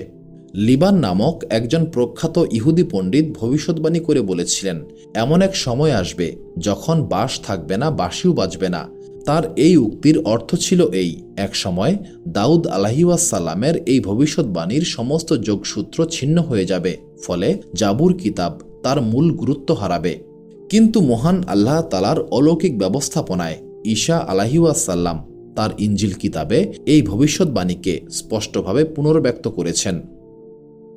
লিবান নামক একজন প্রখ্যাত ইহুদি পণ্ডিত ভবিষ্যৎবাণী করে বলেছিলেন, এমন এক সময় আসবে যখন বাস থাকবে না বাসিও বাজবে না। তার এই উক্তির অর্থ ছিল এই, এক সময় দাউদ আলাহিউসাল্লামের এই ভবিষ্যৎবাণীর সমস্ত যোগসূত্র ছিন্ন হয়ে যাবে, ফলে জাবুর কিতাব তার মূল গুরুত্ব হারাবে। কিন্তু মহান আল্লাহ তালার অলৌকিক ব্যবস্থাপনায় ঈশা আলাহিউসাল্লাম তার ইঞ্জিল কিতাবে এই ভবিষ্যৎবাণীকে স্পষ্টভাবে পুনর্ব্যক্ত করেছেন।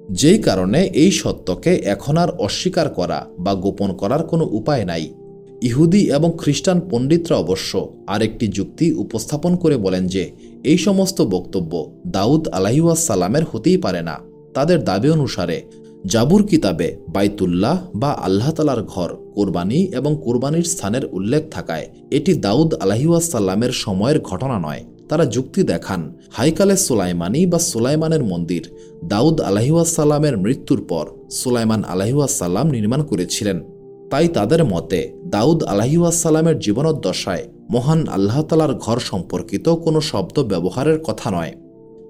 যেই কারণে এই সত্যকে এখন আর অস্বীকার করা বা গোপন করার কোনো উপায় নাই। ইহুদি এবং খ্রিস্টান পণ্ডিতরা অবশ্য আরেকটি যুক্তি উপস্থাপন করে বলেন যে, এই সমস্ত বক্তব্য দাউদ আলাহিউসাল্লামের হতেই পারে না। তাদের দাবি অনুসারে, জাবুর কিতাবে বাইতুল্লাহ বা আল্লাহ তালার ঘর, কোরবানি এবং কোরবানির স্থানের উল্লেখ থাকায় এটি দাউদ আলাহিউসাল্লামের সময়ের ঘটনা নয়। তারা যুক্তি দেখান, হাইকালে সোলাইমানি বা সোলাইমানের মন্দির দাউদ আলাহিউসাল্লামের মৃত্যুর পর সোলাইমান আলাহিউসাল্লাম নির্মাণ করেছিলেন। তাই তাদের মতে দাউদ আলাহিউসাল্লামের জীবনোদ্দশায় মহান আল্লাহ তালার ঘর সম্পর্কিত কোনো শব্দ ব্যবহারের কথা নয়।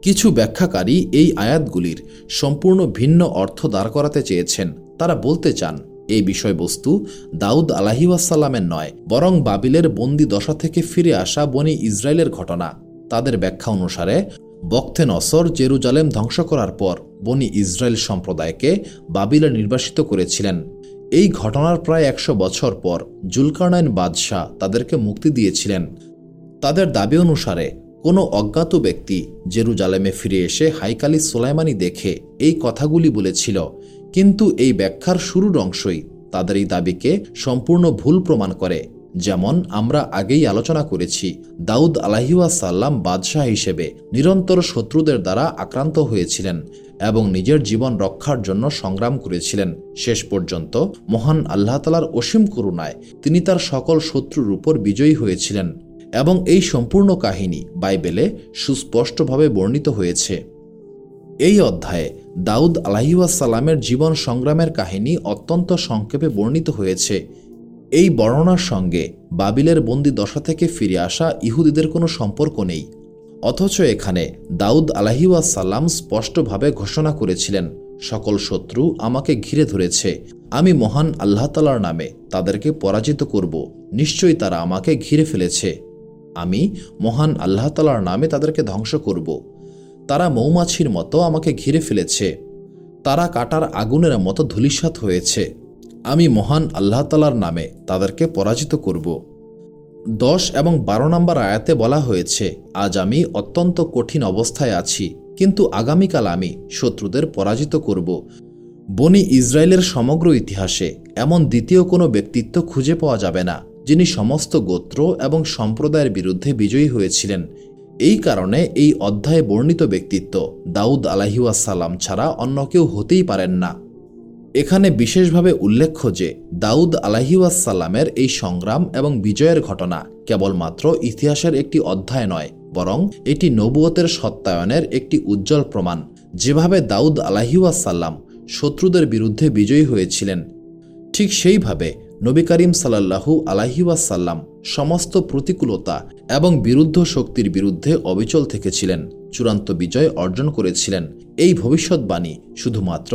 কিছু ব্যাখ্যাকারী এই আয়াতগুলির সম্পূর্ণ ভিন্ন অর্থ দাঁড় করাতে চেয়েছেন। তারা বলতে চান, এই বিষয়বস্তু দাউদ আলাহিউসাল্লামের নয়, বরং বাবিলের বন্দি দশা থেকে ফিরে আসা বনি ইসরায়েলের ঘটনা। তাদের ব্যাখ্যা অনুসারে বক্তে নসর জেরুজালেম ধ্বংস করার পর বনি ইসরায়েল সম্প্রদায়কে বাবিলে নির্বাসিত করেছিলেন। এই ঘটনার প্রায় একশো বছর পর জুলকারনাইন বাদশাহ তাদেরকে মুক্তি দিয়েছিলেন। তাদের দাবি অনুসারে কোনো অজ্ঞাত ব্যক্তি জেরুজালেমে ফিরে এসে হাইকালি সোলাইমানি দেখে এই কথাগুলি বলেছিল, কিন্তু এই ব্যাখ্যার শুরুর অংশই তাদের এই দাবিকে সম্পূর্ণ ভুল প্রমাণ করে। যেমন আমরা আগেই আলোচনা করেছি, দাউদ আলাহিউসাল্লাম বাদশাহ হিসেবে নিরন্তর শত্রুদের দ্বারা আক্রান্ত হয়েছিলেন এবং নিজের জীবন রক্ষার জন্য সংগ্রাম করেছিলেন। শেষ পর্যন্ত মহান আল্লাহ তালার অসীম করুণায় তিনি তার সকল শত্রুর উপর বিজয়ী হয়েছিলেন এবং এই সম্পূর্ণ কাহিনী বাইবেলে সুস্পষ্টভাবে বর্ণিত হয়েছে। এই অধ্যায়ে দাউদ আলাহিউসাল্লামের জীবন সংগ্রামের কাহিনী অত্যন্ত সংক্ষেপে বর্ণিত হয়েছে। এই বর্ণনার সঙ্গে বাবিলের বন্দি দশা থেকে ফিরে আসা ইহুদিদের কোনো সম্পর্ক নেই। অথচ এখানে দাউদ আলাহিউসাল্লাম স্পষ্টভাবে ঘোষণা করেছিলেন, সকল শত্রু আমাকে ঘিরে ধরেছে। আমি মহান আল্লাহ তালার নামে তাদেরকে পরাজিত করব। নিশ্চয়ই তারা আমাকে ঘিরে ফেলেছে। আমি মহান আল্লাহ তালার নামে তাদেরকে ধ্বংস করব। তারা মৌমাছির মতো আমাকে ঘিরে ফেলেছে। তারা কাটার আগুনের মতো ধূলিসাৎ হয়েছে। আমি মহান আল্লাহ তালার নামে তাদেরকে পরাজিত করব। দশ এবং বারো নম্বর আয়াতে বলা হয়েছে, আজ আমি অত্যন্ত কঠিন অবস্থায় আছি, কিন্তু আগামীকাল আমি শত্রুদের পরাজিত করব। বনি ইসরায়েলের সমগ্র ইতিহাসে এমন দ্বিতীয় কোনো ব্যক্তিত্ব খুঁজে পাওয়া যাবে না, যিনি সমস্ত গোত্র এবং সম্প্রদায়ের বিরুদ্ধে বিজয়ী হয়েছিলেন। এই কারণে এই অধ্যায়ে বর্ণিত ব্যক্তিত্ব দাউদ আলাহিউসাল্লাম ছাড়া অন্য কেউ হতেই পারেন না। এখানে বিশেষভাবে উল্লেখ্য যে দাউদ আলাহিউসাল্লামের এই সংগ্রাম এবং বিজয়ের ঘটনা কেবলমাত্র ইতিহাসের একটি অধ্যায় নয়, বরং এটি নবুয়তের সত্যায়নের একটি উজ্জ্বল প্রমাণ। যেভাবে দাউদ আলাহিউসাল্লাম শত্রুদের বিরুদ্ধে বিজয়ী হয়েছিলেন, ঠিক সেইভাবে নবী করিম সাল্লাহু আলাহিউসাল্লাম সমস্ত প্রতিকূলতা এবং বিরুদ্ধ শক্তির বিরুদ্ধে অবিচল থেকেছিলেন, চূড়ান্ত বিজয় অর্জন করেছিলেন। এই ভবিষ্যৎবাণী শুধুমাত্র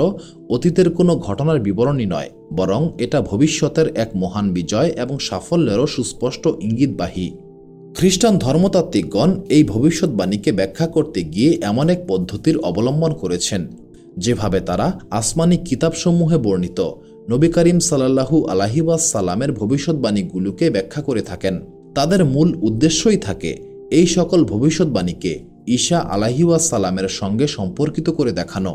অতীতের কোনো ঘটনার বিবরণী নয়, বরং এটা ভবিষ্যতের এক মহান বিজয় এবং সাফল্যেরও সুস্পষ্ট ইঙ্গিতবাহী। খ্রিস্টান ধর্মতাত্ত্বিকগণ এই ভবিষ্যৎবাণীকে ব্যাখ্যা করতে গিয়ে এমন এক পদ্ধতির অবলম্বন করেছেন, যেভাবে তারা আসমানি কিতাবসমূহে বর্ণিত নবী করিম সাল্লাহু আলাহিবাস সালামের ভবিষ্যৎবাণীগুলোকে ব্যাখ্যা করে থাকেন। তাদের মূল উদ্দেশ্যই থাকে এই সকল ভবিষ্যৎবাণীকে ঈশা আলাহিওয়াস সালামের সঙ্গে সম্পর্কিত করে দেখানো।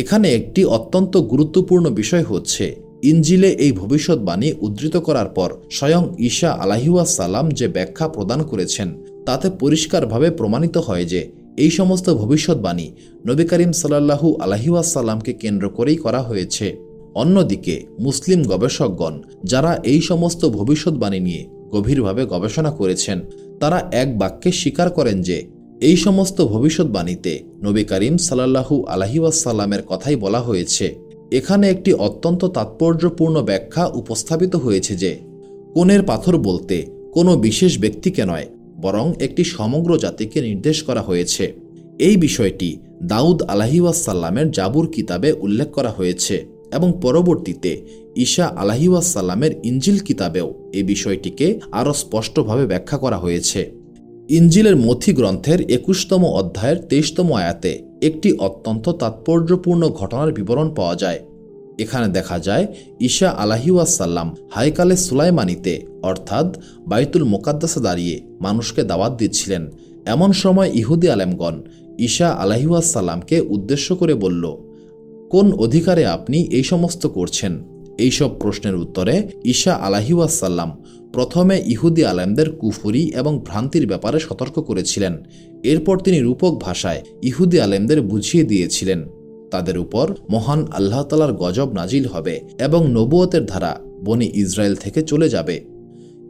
এখানে একটি অত্যন্ত গুরুত্বপূর্ণ বিষয় হচ্ছে ইঞ্জিলে এই ভবিষ্যৎবাণী উদ্ধৃত করার পর স্বয়ং ঈশা আলাহিওয়াস সালাম যে ব্যাখ্যা প্রদান করেছেন, তাতে পরিষ্কারভাবে প্রমাণিত হয় যে এই সমস্ত ভবিষ্যৎবাণী নবী করিম সাল্লাহু আলাহিওয়াস সাল্লামকে কেন্দ্র করেই করা হয়েছে। অন্যদিকে মুসলিম গবেষকগণ যারা এই সমস্ত ভবিষ্যৎবাণী নিয়ে গভীরভাবে গবেষণা করেছেন, তারা এক বাক্যে স্বীকার করেন যে এই সমস্ত ভবিষ্যৎবাণীতে নবী করিম সাল্লাহু আলহিউসাল্লামের কথাই বলা হয়েছে, এখানে একটি অত্যন্ত তাৎপর্যপূর্ণ ব্যাখ্যা উপস্থাপিত হয়েছে যে, কোণের পাথর বলতে কোনো বিশেষ ব্যক্তিকে নয়, বরং একটি সমগ্র জাতিকে নির্দেশ করা হয়েছে। এই বিষয়টি দাউদ আলাহিউসাল্লামের জাবুর কিতাবে উল্লেখ করা হয়েছে এবং পরবর্তীতে ঈশা আলাহিউসাল্লামের ইঞ্জিল কিতাবেও এই বিষয়টিকে আরও স্পষ্টভাবে ব্যাখ্যা করা হয়েছে। ইঞ্জিলের মথি গ্রন্থের একুশতম অধ্যায়ের তেইশতম আয়াতে একটি অত্যন্ত তাৎপর্যপূর্ণ ঘটনার বিবরণ পাওয়া যায়। এখানে দেখা যায়, ঈশা আলাহিউসাল্লাম হাইকালে সুলাইমানিতে, অর্থাৎ বাইতুল মোকাদ্দাসে দাঁড়িয়ে মানুষকে দাওয়াত দিচ্ছিলেন। এমন সময় ইহুদি আলেমগণ ঈশা আলাহিউসাল্লামকে উদ্দেশ্য করে বলল, কোন অধিকারে আপনি এই সমস্ত করছেন? এইসব প্রশ্নের উত্তরে ঈশা আলাহিউসাল্লাম প্রথমে ইহুদি আলেমদের কুফুরি এবং ভ্রান্তির ব্যাপারে সতর্ক করেছিলেন। এরপর তিনি রূপক ভাষায় ইহুদি আলেমদের বুঝিয়ে দিয়েছিলেন। তাদের উপর মহান আল্লাহ তালার গজব নাজিল হবে এবং নবুয়তের ধারা বনি ইসরায়েল থেকে চলে যাবে।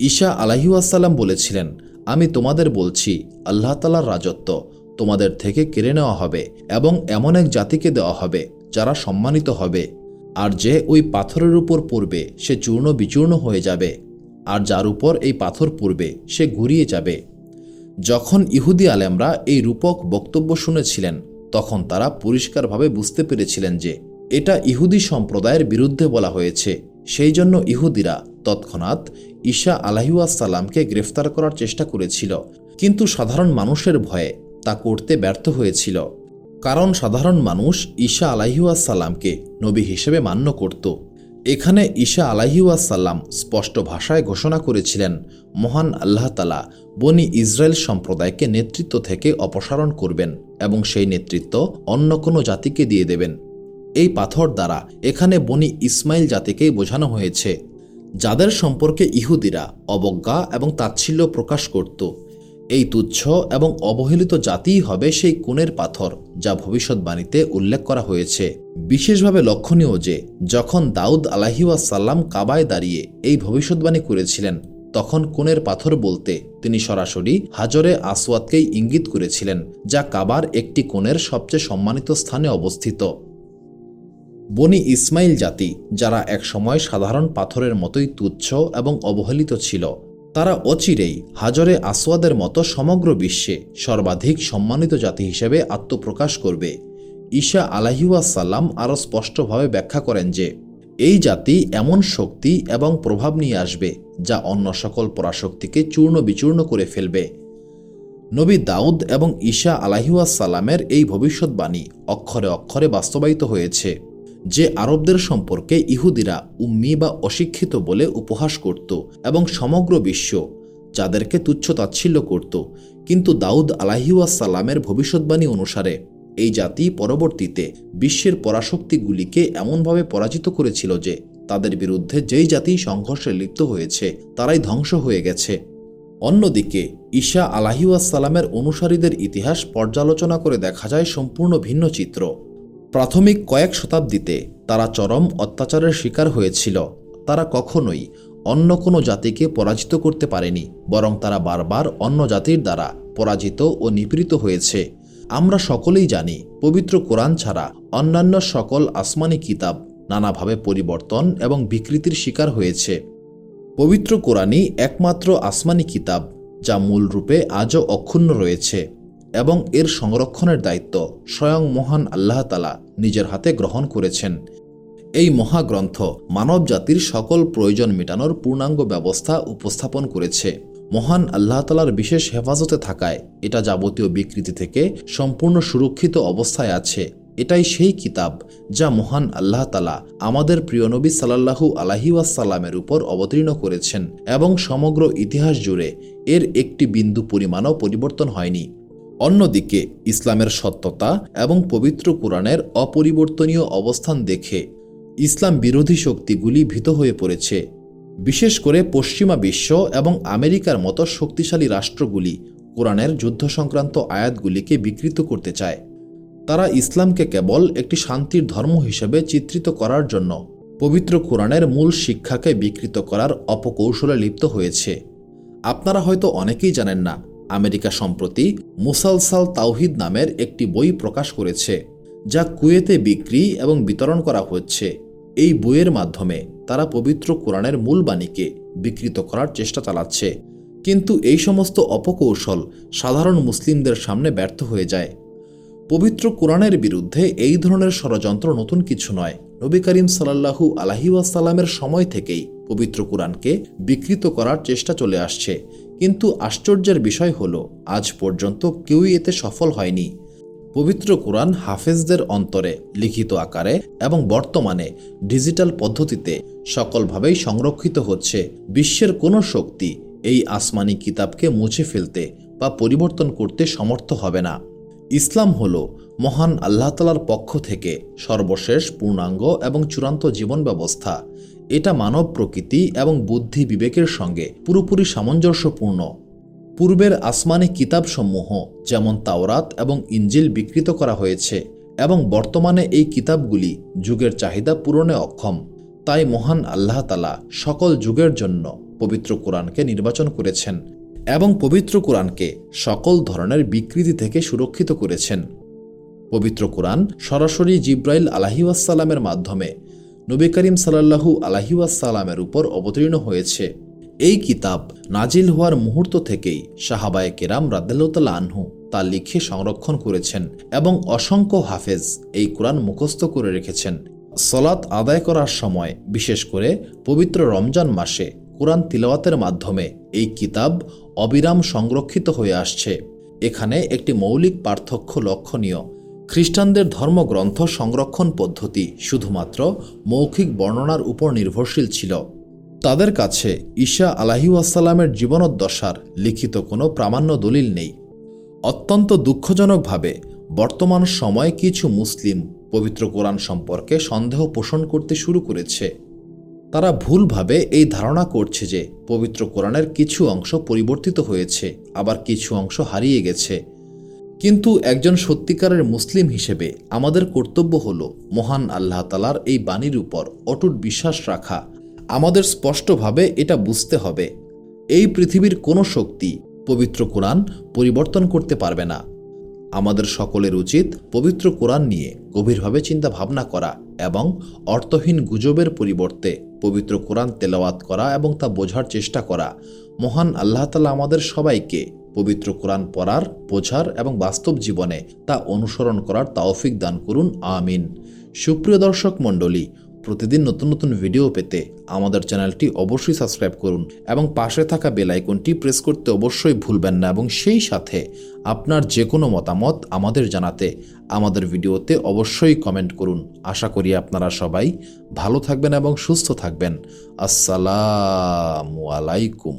ঈশা আলাহিউসাল্লাম বলেছিলেন, আমি তোমাদের বলছি, আল্লাহ তালার রাজত্ব তোমাদের থেকে কেড়ে নেওয়া হবে এবং এমন এক জাতিকে দেওয়া হবে যারা সম্মানিত হবে। আর যে ওই পাথরের উপর পড়বে, সে চূর্ণ বিচূর্ণ হয়ে যাবে। আর যার উপর এই পাথর পড়বে, সে ঘুরিয়ে যাবে। যখন ইহুদি আলেমরা এই রূপক বক্তব্য শুনেছিলেন, তখন তারা পরিষ্কারভাবে বুঝতে পেরেছিলেন যে এটা ইহুদি সম্প্রদায়ের বিরুদ্ধে বলা হয়েছে। সেই জন্য ইহুদিরা তৎক্ষণাৎ ঈশা আলাহিউসাল্লামকে গ্রেফতার করার চেষ্টা করেছিল। কিন্তু সাধারণ মানুষের ভয়ে তা করতে ব্যর্থ হয়েছিল। কারণ সাধারণ মানুষ ঈশা আলাহিউসাল্লামকে নবী হিসেবে মান্য করত। এখানে ঈশা আলাহিউসাল্লাম স্পষ্ট ভাষায় ঘোষণা করেছিলেন, মহান আল্লাহ তালা বনি ইসরায়েল সম্প্রদায়কে নেতৃত্ব থেকে অপসারণ করবেন এবং সেই নেতৃত্ব অন্য কোনো জাতিকে দিয়ে দেবেন। এই পাথর দ্বারা এখানে বনি ইসমাইল জাতিকেই বোঝানো হয়েছে, যাদের সম্পর্কে ইহুদিরা অবজ্ঞা এবং তাচ্ছিল্য প্রকাশ করত। এই তুচ্ছ এবং অবহেলিত জাতিই হবে সেই কোণের পাথর, যা ভবিষ্যৎবাণীতে উল্লেখ করা হয়েছে। বিশেষভাবে লক্ষণীয় যে, যখন দাউদ আলাহিউসাল্লাম কাবায় দাঁড়িয়ে এই ভবিষ্যৎবাণী করেছিলেন, তখন কোণের পাথর বলতে তিনি সরাসরি হাজরে আসওয়াদকেই ইঙ্গিত করেছিলেন, যা কাবার একটি কোণের সবচেয়ে সম্মানিত স্থানে অবস্থিত। বনি ইসমাইল জাতি, যারা একসময় সাধারণ পাথরের মতোই তুচ্ছ এবং অবহেলিত ছিল তারা অচিরেই হাজরে আসওয়াদের মতো সমগ্র বিশ্বে সর্বাধিক সম্মানিত জাতি হিসেবে আত্মপ্রকাশ করবে। ঈশা আলাহিউসাল্লাম আরও স্পষ্টভাবে ব্যাখ্যা করেন যে, এই জাতি এমন শক্তি এবং প্রভাব নিয়ে আসবে যা অন্য সকল পরাশক্তিকে চূর্ণ বিচূর্ণ করে ফেলবে। নবী দাউদ এবং ঈশা আলাহিউসাল্লামের এই ভবিষ্যৎবাণী অক্ষরে অক্ষরে বাস্তবায়িত হয়েছে। যে আরবদের সম্পর্কে ইহুদিরা উম্মি বা অশিক্ষিত বলে উপহাস করত এবং সমগ্র বিশ্ব যাদেরকে তুচ্ছ তাচ্ছিল্য করত, কিন্তু দাউদ আলাহিউসাল্লামের ভবিষ্যৎবাণী অনুসারে এই জাতি পরবর্তীতে বিশ্বের পরাশক্তিগুলিকে এমনভাবে পরাজিত করেছিল যে তাদের বিরুদ্ধে যেই জাতি সংঘর্ষে লিপ্ত হয়েছে, তারাই ধ্বংস হয়ে গেছে। অন্যদিকে, ঈশা আলাহিউসালামের অনুসারীদের ইতিহাস পর্যালোচনা করে দেখা যায় সম্পূর্ণ ভিন্ন চিত্র। প্রাথমিক কয়েক শতাব্দীতে তারা চরম অত্যাচারের শিকার হয়েছিল। তারা কখনোই অন্য কোনো জাতিকে পরাজিত করতে পারেনি, বরং তারা বারবার অন্য জাতির দ্বারা পরাজিত ও নিপীড়িত হয়েছে। আমরা সকলেই জানি, পবিত্র কোরআন ছাড়া অন্যান্য সকল আসমানি কিতাব নানাভাবে পরিবর্তন এবং বিকৃতির শিকার হয়েছে। পবিত্র কোরআনই একমাত্র আসমানি কিতাব, যা মূল রূপে আজও অক্ষুণ্ণ রয়েছে এবং এর সংরক্ষণের দায়িত্ব স্বয়ং মহান আল্লাহ তালা নিজের হাতে গ্রহণ করেছেন। এই মহাগ্রন্থ মানব জাতির সকল প্রয়োজন মেটানোর পূর্ণাঙ্গ ব্যবস্থা উপস্থাপন করেছে। মহান আল্লাহ তালার বিশেষ হেফাজতে থাকায় এটা যাবতীয় বিকৃতি থেকে সম্পূর্ণ সুরক্ষিত অবস্থায় আছে। এটাই সেই কিতাব যা মহান আল্লাহ তালা আমাদের প্রিয় নবী সাল্লাহু আলাহি ওয়াসাল্লামের উপর অবতীর্ণ করেছেন এবং সমগ্র ইতিহাস জুড়ে এর একটি বিন্দু পরিমাণও পরিবর্তন হয়নি। অন্যদিকে, ইসলামের সত্যতা এবং পবিত্র কোরআনের অপরিবর্তনীয় অবস্থান দেখে ইসলাম বিরোধী শক্তিগুলি ভীত হয়ে পড়েছে। বিশেষ করে পশ্চিমা বিশ্ব এবং আমেরিকার মতো শক্তিশালী রাষ্ট্রগুলি কোরআনের যুদ্ধ সংক্রান্ত আয়াতগুলিকে বিকৃত করতে চায়। তারা ইসলামকে কেবল একটি শান্তির ধর্ম হিসেবে চিত্রিত করার জন্য পবিত্র কোরআনের মূল শিক্ষাকে বিকৃত করার অপকৌশলে লিপ্ত হয়েছে। আপনারা হয়তো অনেকেই জানেন না আমেরিকা সম্প্রতি মুসালসাল তাওহিদ নামের একটি বই প্রকাশ করেছে, যা কুয়েতে বিক্রি এবং বিতরণ করা হচ্ছে। এই বইয়ের মাধ্যমে তারা পবিত্র কোরআনের মূল বাণীকে বিকৃত করার চেষ্টা চালাচ্ছে। কিন্তু এই সমস্ত অপকৌশল সাধারণ মুসলিমদের সামনে ব্যর্থ হয়ে যায়। পবিত্র কোরআনের বিরুদ্ধে এই ধরনের ষড়যন্ত্র নতুন কিছু নয়। নবী করিম সাল্লাহু আলাহি সময় থেকেই পবিত্র কোরআনকে বিকৃত করার চেষ্টা চলে আসছে। কিন্তু আশ্চর্যের বিষয় হল, আজ পর্যন্ত কেউই এতে সফল হয়নি। পবিত্র কোরআন হাফেজদের অন্তরে লিখিত আকারে এবং বর্তমানে ডিজিটাল পদ্ধতিতে সকলভাবেই সংরক্ষিত হচ্ছে। বিশ্বের কোনো শক্তি এই আসমানি কিতাবকে মুছে ফেলতে বা পরিবর্তন করতে সমর্থ হবে না। ইসলাম হল মহান আল্লাহ তালার পক্ষ থেকে সর্বশেষ পূর্ণাঙ্গ এবং চূড়ান্ত জীবন ব্যবস্থা। এটা মানব প্রকৃতি এবং বুদ্ধি বিবেকের সঙ্গে পুরোপুরি সামঞ্জস্যপূর্ণ। পূর্বের আসমানি কিতাবসমূহ, যেমন তাওরাত এবং ইঞ্জিল বিকৃত করা হয়েছে, এবং বর্তমানে এই কিতাবগুলি যুগের চাহিদা পূরণে অক্ষম। তাই মহান আল্লাহ তালা সকল যুগের জন্য পবিত্র কোরআনকে নির্বাচন করেছেন এবং পবিত্র কোরআনকে সকল ধরনের বিকৃতি থেকে সুরক্ষিত করেছেন। পবিত্র কোরআন সরাসরি জিব্রাইল আলাহিউসালামের মাধ্যমে নবী করিম সাল্লাহু আলাহিউসালামের উপর অবতীর্ণ হয়েছে। এই কিতাব নাজিল হওয়ার মুহূর্ত থেকেই সাহাবায়ে কেরাম রাদ্দাল্লাহ আনহু তা লিখে সংরক্ষণ করেছেন এবং অসংখ্য হাফেজ এই কোরআন মুখস্থ করে রেখেছেন। সলাৎ আদায় করার সময় বিশেষ করে পবিত্র রমজান মাসে কোরআন তিলাওয়াতের মাধ্যমে এই কিতাব অবিরাম সংরক্ষিত হয়ে আসছে। এখানে একটি মৌলিক পার্থক্য লক্ষণীয় খ্রিস্টানদের ধর্মগ্রন্থ সংরক্ষণ পদ্ধতি শুধুমাত্র মৌখিক বর্ণনার উপর নির্ভরশীল ছিল। তাদের কাছে ঈশা আলাহিউসালামের জীবনোদ্দশার লিখিত কোনো প্রামাণ্য দলিল নেই। অত্যন্ত দুঃখজনকভাবে বর্তমান সময়ে কিছু মুসলিম পবিত্র কোরআন সম্পর্কে সন্দেহ পোষণ করতে শুরু করেছে। তারা ভুলভাবে এই ধারণা করছে যে পবিত্র কোরআনের কিছু অংশ পরিবর্তিত হয়েছে, আবার কিছু অংশ হারিয়ে গেছে। কিন্তু একজন সত্যিকারের মুসলিম হিসেবে আমাদের কর্তব্য হল মহান আল্লাহ তালার এই বাণীর উপর অটুট বিশ্বাস রাখা। আমাদের স্পষ্টভাবে এটা বুঝতে হবে। এই পৃথিবীর কোনো শক্তি পবিত্র কোরআন পরিবর্তন করতে পারবে না। আমাদের সকলের উচিত পবিত্র কোরআন নিয়ে গভীরভাবে চিন্তা ভাবনা করা এবং অর্থহীন গুজবের পরিবর্তে পবিত্র কোরআন তেলাওয়াত করা এবং তা বোঝার চেষ্টা করা। মহান আল্লাহ তালা আমাদের সবাইকে পবিত্র কোরআন পড়ার বোঝার এবং বাস্তব জীবনে তা অনুসরণ করার তাওফিক দান করুন, আমিন। সুপ্রিয় দর্শক মণ্ডলী, প্রতিদিন নতুন নতুন ভিডিও পেতে আমাদের চ্যানেলটি অবশ্যই সাবস্ক্রাইব করুন এবং পাশে থাকা বেল আইকনটি প্রেস করতে অবশ্যই ভুলবেন না এবং সেই সাথে আপনার যে কোনো মতামত আমাদের জানাতে আমাদের ভিডিওতে অবশ্যই কমেন্ট করুন। আশা করি আপনারা সবাই ভালো থাকবেন এবং সুস্থ থাকবেন। আসসালামু আলাইকুম।